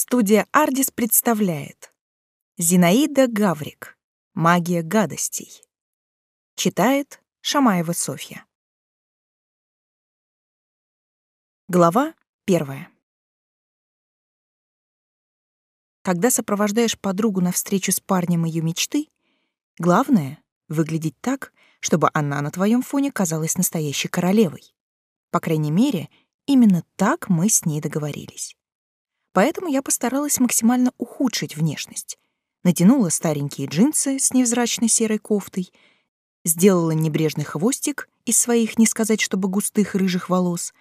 Студия «Ардис» представляет. Зинаида Гаврик. «Магия гадостей» Читает Шамаева Софья. Глава первая. Когда сопровождаешь подругу на встречу с парнем ее мечты, главное — выглядеть так, чтобы она на твоем фоне казалась настоящей королевой. По крайней мере, именно так мы с ней договорились поэтому я постаралась максимально ухудшить внешность. Натянула старенькие джинсы с невзрачной серой кофтой, сделала небрежный хвостик из своих, не сказать чтобы густых рыжих волос,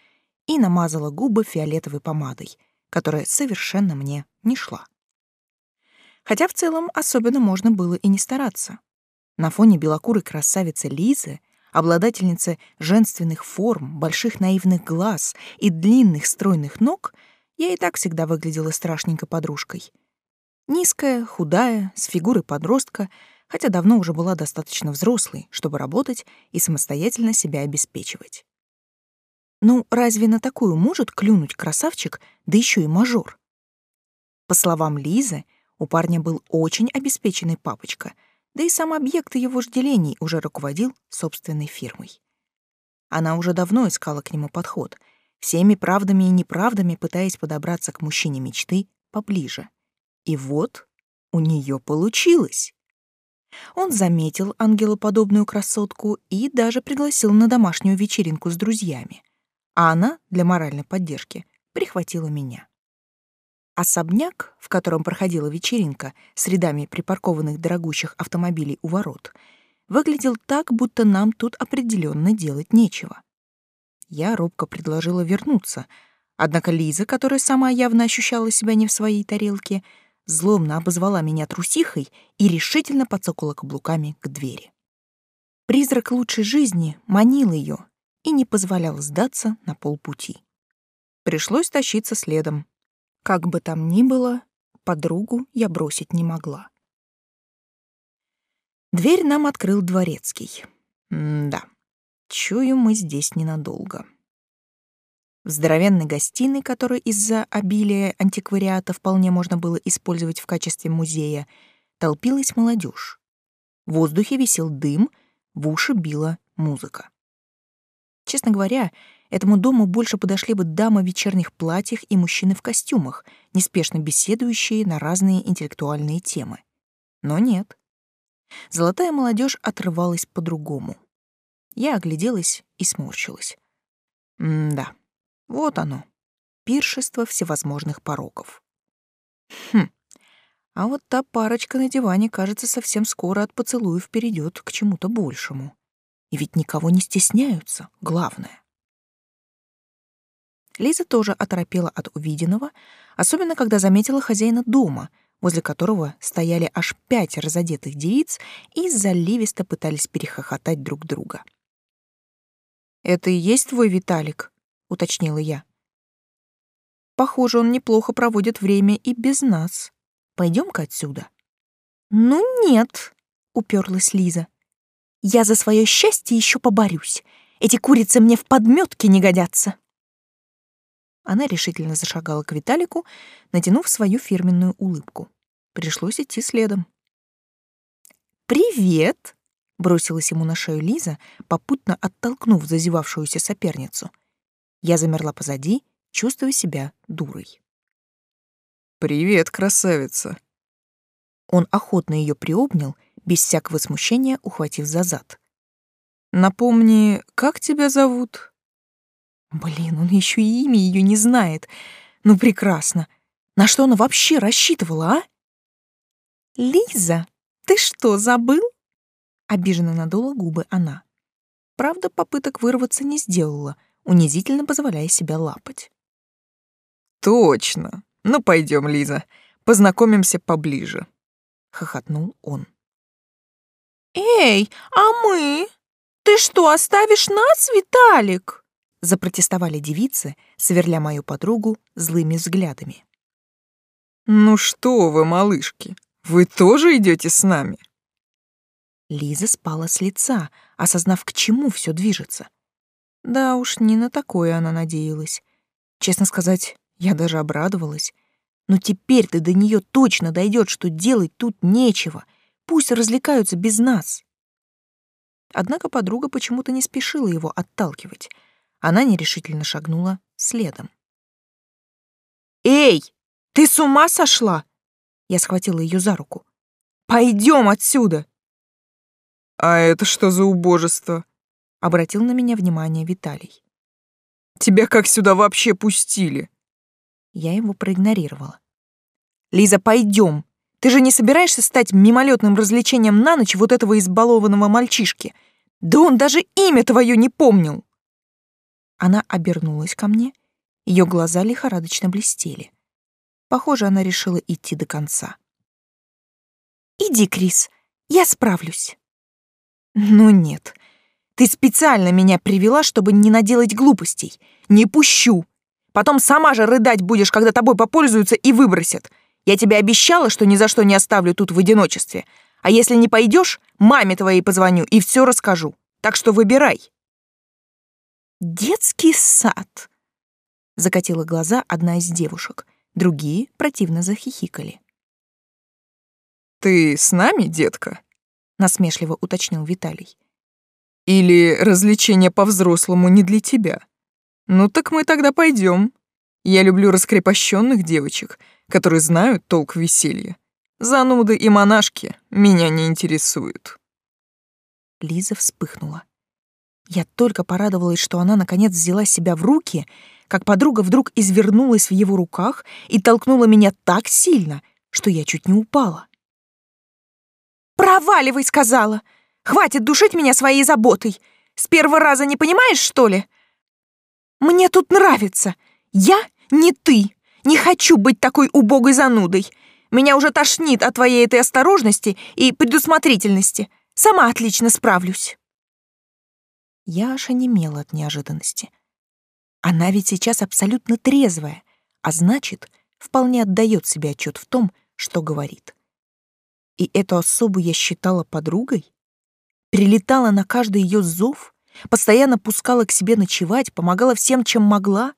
и намазала губы фиолетовой помадой, которая совершенно мне не шла. Хотя в целом особенно можно было и не стараться. На фоне белокурой красавицы Лизы, обладательницы женственных форм, больших наивных глаз и длинных стройных ног — я и так всегда выглядела страшненько подружкой. Низкая, худая, с фигурой подростка, хотя давно уже была достаточно взрослой, чтобы работать и самостоятельно себя обеспечивать. Ну, разве на такую может клюнуть красавчик, да еще и мажор? По словам Лизы, у парня был очень обеспеченный папочка, да и сам объект его вожделений уже руководил собственной фирмой. Она уже давно искала к нему подход — всеми правдами и неправдами пытаясь подобраться к мужчине мечты поближе. И вот у нее получилось. Он заметил ангелоподобную красотку и даже пригласил на домашнюю вечеринку с друзьями. А она, для моральной поддержки, прихватила меня. Особняк, в котором проходила вечеринка с рядами припаркованных дорогущих автомобилей у ворот, выглядел так, будто нам тут определенно делать нечего. Я робко предложила вернуться, однако Лиза, которая сама явно ощущала себя не в своей тарелке, злобно обозвала меня трусихой и решительно подсокала каблуками к двери. Призрак лучшей жизни манил ее и не позволял сдаться на полпути. Пришлось тащиться следом. Как бы там ни было, подругу я бросить не могла. Дверь нам открыл дворецкий. М-да. Чую, мы здесь ненадолго. В здоровенной гостиной, которую из-за обилия антиквариата вполне можно было использовать в качестве музея, толпилась молодежь. В воздухе висел дым, в уши била музыка. Честно говоря, этому дому больше подошли бы дамы в вечерних платьях и мужчины в костюмах, неспешно беседующие на разные интеллектуальные темы. Но нет. Золотая молодежь отрывалась по-другому. Я огляделась и сморщилась. М-да, вот оно, пиршество всевозможных пороков. Хм, а вот та парочка на диване, кажется, совсем скоро от поцелуев перейдет к чему-то большему. И ведь никого не стесняются, главное. Лиза тоже оторопела от увиденного, особенно когда заметила хозяина дома, возле которого стояли аж пять разодетых девиц и заливисто пытались перехохотать друг друга. — это и есть твой Виталик, уточнила я. Похоже, он неплохо проводит время и без нас. Пойдем-ка отсюда. Ну нет, уперлась Лиза. Я за свое счастье еще поборюсь. Эти курицы мне в подметке не годятся. Она решительно зашагала к Виталику, натянув свою фирменную улыбку. Пришлось идти следом. «Привет!» Бросилась ему на шею Лиза, попутно оттолкнув зазевавшуюся соперницу. Я замерла позади, чувствуя себя дурой. «Привет, красавица!» Он охотно ее приобнял, без всякого смущения ухватив за зад. «Напомни, как тебя зовут?» Блин, он еще и имя ее не знает. Ну, прекрасно. На что она вообще рассчитывала, а? «Лиза, ты что, забыл?» Обиженно надула губы она. Правда, попыток вырваться не сделала, унизительно позволяя себя лапать. «Точно! Ну, пойдем, Лиза, познакомимся поближе», — хохотнул он. «Эй, а мы? Ты что, оставишь нас, Виталик?» — запротестовали девицы, сверля мою подругу злыми взглядами. «Ну что вы, малышки, вы тоже идете с нами?» Лиза спала с лица, осознав, к чему все движется. Да уж, не на такое она надеялась. Честно сказать, я даже обрадовалась. Но теперь-то до нее точно дойдет, что делать тут нечего. Пусть развлекаются без нас. Однако подруга почему-то не спешила его отталкивать. Она нерешительно шагнула следом. «Эй, ты с ума сошла?» Я схватила ее за руку. «Пойдем отсюда!» «А это что за убожество?» — обратил на меня внимание Виталий. «Тебя как сюда вообще пустили?» Я его проигнорировала. «Лиза, пойдем. Ты же не собираешься стать мимолетным развлечением на ночь вот этого избалованного мальчишки? Да он даже имя твое не помнил!» Она обернулась ко мне, ее глаза лихорадочно блестели. Похоже, она решила идти до конца. «Иди, Крис, я справлюсь». «Ну нет, ты специально меня привела, чтобы не наделать глупостей. Не пущу. Потом сама же рыдать будешь, когда тобой попользуются и выбросят. Я тебе обещала, что ни за что не оставлю тут в одиночестве. А если не пойдешь, маме твоей позвоню и все расскажу. Так что выбирай. Детский сад. Закатила глаза одна из девушек. Другие противно захихикали. Ты с нами, детка? Насмешливо уточнил Виталий. Или развлечение по-взрослому не для тебя? Ну так мы тогда пойдем. Я люблю раскрепощенных девочек, которые знают толк веселья. Зануды и монашки меня не интересуют. Лиза вспыхнула. Я только порадовалась, что она наконец взяла себя в руки, как подруга вдруг извернулась в его руках и толкнула меня так сильно, что я чуть не упала. «Проваливай!» — сказала. Хватит душить меня своей заботой. С первого раза не понимаешь, что ли? Мне тут нравится. Я не ты. Не хочу быть такой убогой занудой. Меня уже тошнит от твоей этой осторожности и предусмотрительности. Сама отлично справлюсь. Я аж онемела от неожиданности. Она ведь сейчас абсолютно трезвая, а значит, вполне отдает себе отчет в том, что говорит. И эту особу я считала подругой? прилетала на каждый ее зов, постоянно пускала к себе ночевать, помогала всем, чем могла.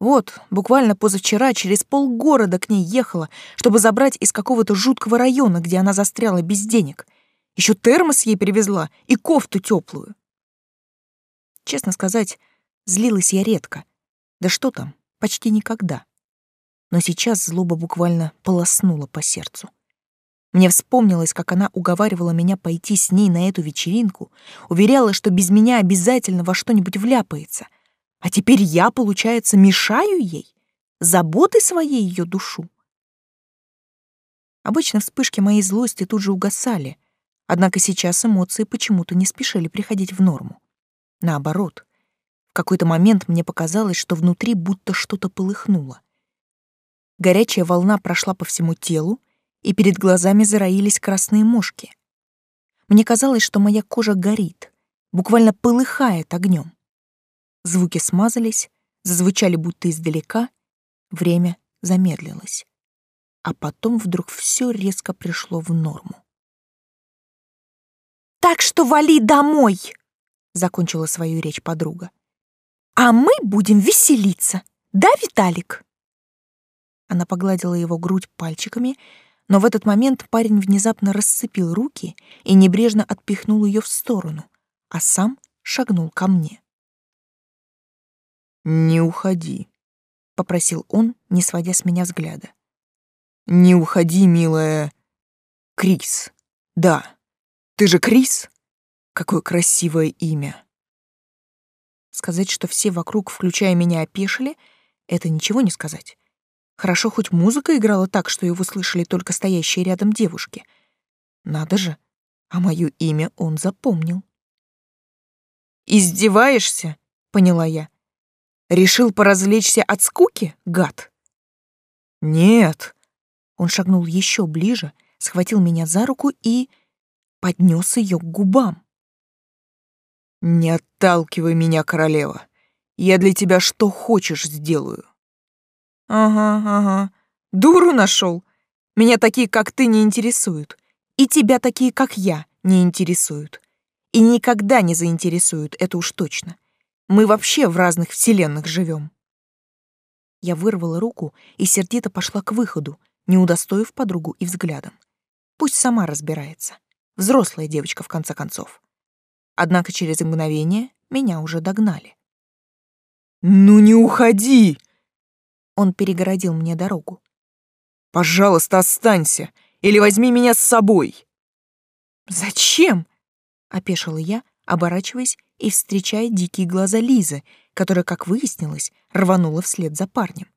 Вот, буквально позавчера через полгорода к ней ехала, чтобы забрать из какого-то жуткого района, где она застряла без денег. Еще термос ей привезла и кофту теплую. Честно сказать, злилась я редко. Да что там, почти никогда. Но сейчас злоба буквально полоснула по сердцу. Мне вспомнилось, как она уговаривала меня пойти с ней на эту вечеринку, уверяла, что без меня обязательно во что-нибудь вляпается. А теперь я, получается, мешаю ей, заботой своей ее душу. Обычно вспышки моей злости тут же угасали, однако сейчас эмоции почему-то не спешили приходить в норму. Наоборот, в какой-то момент мне показалось, что внутри будто что-то полыхнуло. Горячая волна прошла по всему телу, и перед глазами зароились красные мошки. Мне казалось, что моя кожа горит, буквально полыхает огнем. Звуки смазались, зазвучали будто издалека, время замедлилось. А потом вдруг все резко пришло в норму. «Так что вали домой!» — закончила свою речь подруга. «А мы будем веселиться, да, Виталик?» Она погладила его грудь пальчиками, но в этот момент парень внезапно расцепил руки и небрежно отпихнул ее в сторону, а сам шагнул ко мне. «Не уходи», — попросил он, не сводя с меня взгляда. «Не уходи, милая... Крис. Да, ты же Крис? Какое красивое имя!» Сказать, что все вокруг, включая меня, опешили, это ничего не сказать. Хорошо, хоть музыка играла так, что его слышали только стоящие рядом девушки. Надо же, а мое имя он запомнил. «Издеваешься?» — поняла я. «Решил поразвлечься от скуки, гад?» «Нет». Он шагнул еще ближе, схватил меня за руку и поднес ее к губам. «Не отталкивай меня, королева. Я для тебя что хочешь сделаю». Ага, ага. Дуру нашел. Меня такие, как ты, не интересуют. И тебя такие, как я, не интересуют. И никогда не заинтересуют, это уж точно. Мы вообще в разных вселенных живем. Я вырвала руку и сердито пошла к выходу, не удостоив подругу и взглядом. Пусть сама разбирается. Взрослая девочка, в конце концов. Однако через мгновение меня уже догнали. «Ну не уходи!» Он перегородил мне дорогу. «Пожалуйста, останься, или возьми меня с собой!» «Зачем?» — опешила я, оборачиваясь и встречая дикие глаза Лизы, которая, как выяснилось, рванула вслед за парнем.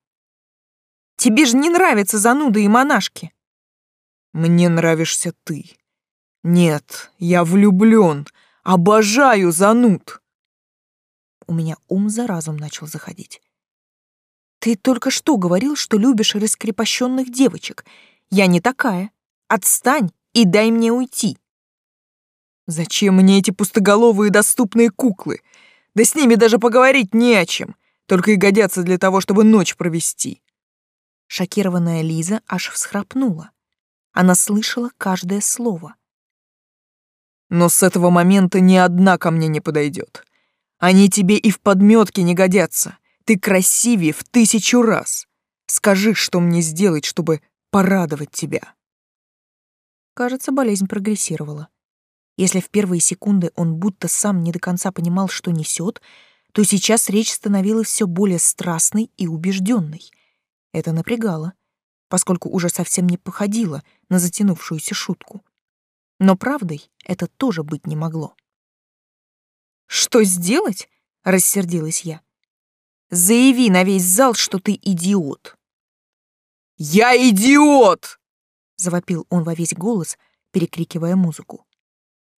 «Тебе же не нравятся зануды и монашки!» «Мне нравишься ты. Нет, я влюблён, обожаю зануд!» У меня ум за разум начал заходить. Ты только что говорил, что любишь раскрепощенных девочек. Я не такая. Отстань и дай мне уйти. Зачем мне эти пустоголовые доступные куклы? Да с ними даже поговорить не о чем. Только и годятся для того, чтобы ночь провести. Шокированная Лиза аж всхрапнула. Она слышала каждое слово. Но с этого момента ни одна ко мне не подойдет. Они тебе и в подметке не годятся. Ты красивее в тысячу раз. Скажи, что мне сделать, чтобы порадовать тебя. Кажется, болезнь прогрессировала. Если в первые секунды он будто сам не до конца понимал, что несет, то сейчас речь становилась все более страстной и убежденной. Это напрягало, поскольку уже совсем не походило на затянувшуюся шутку. Но правдой это тоже быть не могло. «Что сделать?» — рассердилась я. Заяви на весь зал, что ты идиот. Я идиот! завопил он во весь голос, перекрикивая музыку.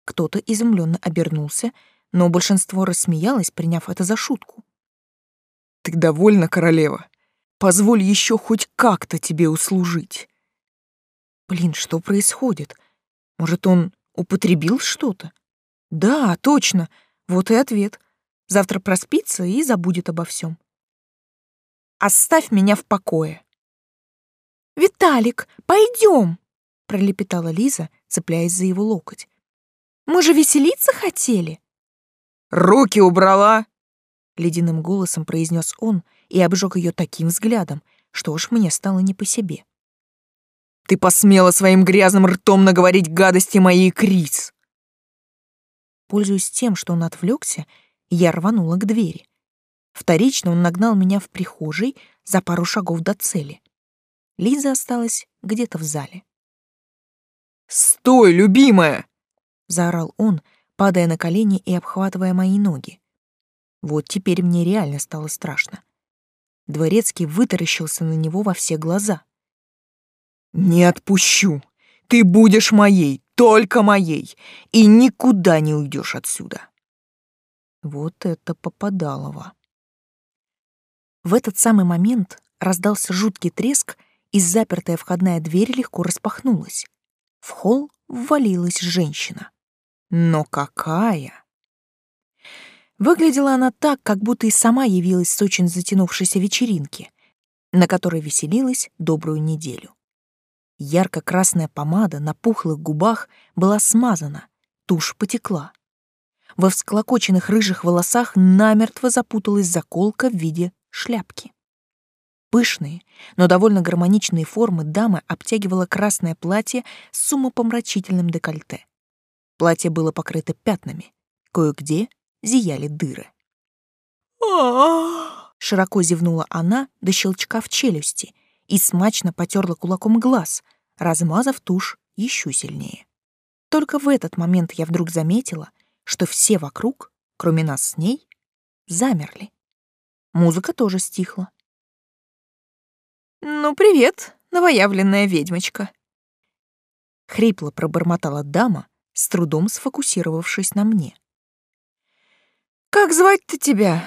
Кто-то изумленно обернулся, но большинство рассмеялось, приняв это за шутку. Ты довольна, королева? Позволь еще хоть как-то тебе услужить. Блин, что происходит? Может, он употребил что-то? Да, точно. Вот и ответ. Завтра проспится и забудет обо всем. Оставь меня в покое. Виталик, пойдем, пролепетала Лиза, цепляясь за его локоть. Мы же веселиться хотели. Руки убрала, ледяным голосом произнес он и обжег ее таким взглядом, что уж мне стало не по себе. Ты посмела своим грязным ртом наговорить гадости моей Крис. Пользуясь тем, что он отвлекся, я рванула к двери. Вторично он нагнал меня в прихожей за пару шагов до цели. Лиза осталась где-то в зале. «Стой, любимая!» — заорал он, падая на колени и обхватывая мои ноги. Вот теперь мне реально стало страшно. Дворецкий вытаращился на него во все глаза. «Не отпущу! Ты будешь моей, только моей, и никуда не уйдешь отсюда!» Вот это попадалово. В этот самый момент раздался жуткий треск, и запертая входная дверь легко распахнулась. В холл ввалилась женщина. Но какая! Выглядела она так, как будто и сама явилась с очень затянувшейся вечеринки, на которой веселилась добрую неделю. Ярко-красная помада на пухлых губах была смазана, тушь потекла. Во всклокоченных рыжих волосах намертво запуталась заколка в виде шляпки. Пышные, но довольно гармоничные формы дамы обтягивало красное платье с умопомрачительным декольте. Платье было покрыто пятнами, кое-где зияли дыры. Широко зевнула она до щелчка в челюсти и смачно потерла кулаком глаз, размазав тушь еще сильнее. Только в этот момент я вдруг заметила, что все вокруг, кроме нас с ней, замерли. Музыка тоже стихла. «Ну, привет, новоявленная ведьмочка!» Хрипло пробормотала дама, с трудом сфокусировавшись на мне. «Как звать-то тебя?